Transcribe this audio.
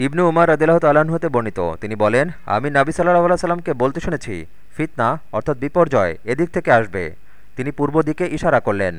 ইবনু উমার রদিল্লাহ তাল্লাহ্ন হতে বর্ণিত। তিনি বলেন, আমি নাবি সাল্লাহ সাল্লামকে বলতে শুনেছি, ফিতনা অর্থাৎ বিপর্যয় এদিক থেকে আসবে। তিনি পূর্ব দিকে ইশারা করলেন।